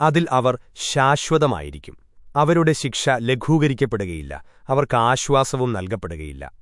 അതിൽ അവർ ശാശ്വതമായിരിക്കും. അവരുടെ ശിക്ഷ ലഘൂകരിക്കപ്പെടുകയില്ല. അവർക്ക് ആശ്വാസവും നൽകപ്പെടുകയില്ല.